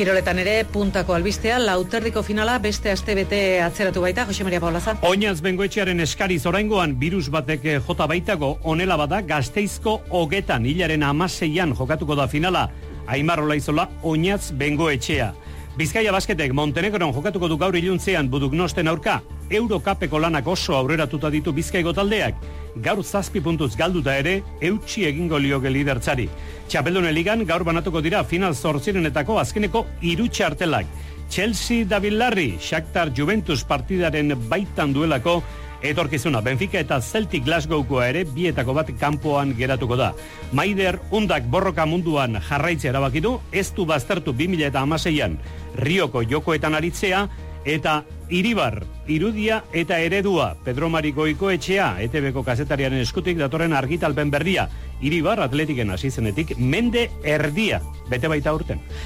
Kiroletan ere puntako albistea, lauterdiko finala beste aste bete atzeratu baita, Jose Maria Paulaza. Oinaz bengoetxearen eskariz oraingoan virus batek eh, jota baitago onela bada gazteizko hogetan hilaren amaseian jokatuko da finala. Aimar Olaizola, Oinaz bengoetxea. Bizkaia basketek Montenegron jokatuko du gaur iluntzean budugnosten aurka. Eurokapeko lanak oso aurreratuta ditu Bizkaigo taldeak. Gaur zazpi puntuz galduta ere, eutxi egingo lioge lidertzari. Txapeldune ligan gaur banatuko dira final zortzirenetako azkeneko iru txartelak. Chelsea David Larry, Shakhtar Juventus partidaren baitan duelako etorkizuna. Benfica eta Celtic Glasgowkoa ere bietako bat kanpoan geratuko da. Maider undak borroka munduan jarraitze erabakidu, ez du baztertu 2000 eta amaseian Rioko jokoetan aritzea, eta Iribar, irudia eta eredua, Pedro Marikoiko etxea, ETB-ko kazetariaren eskutik datorren argitalpen berria, Iribar atletiken asizenetik, mende erdia, bete baita urten.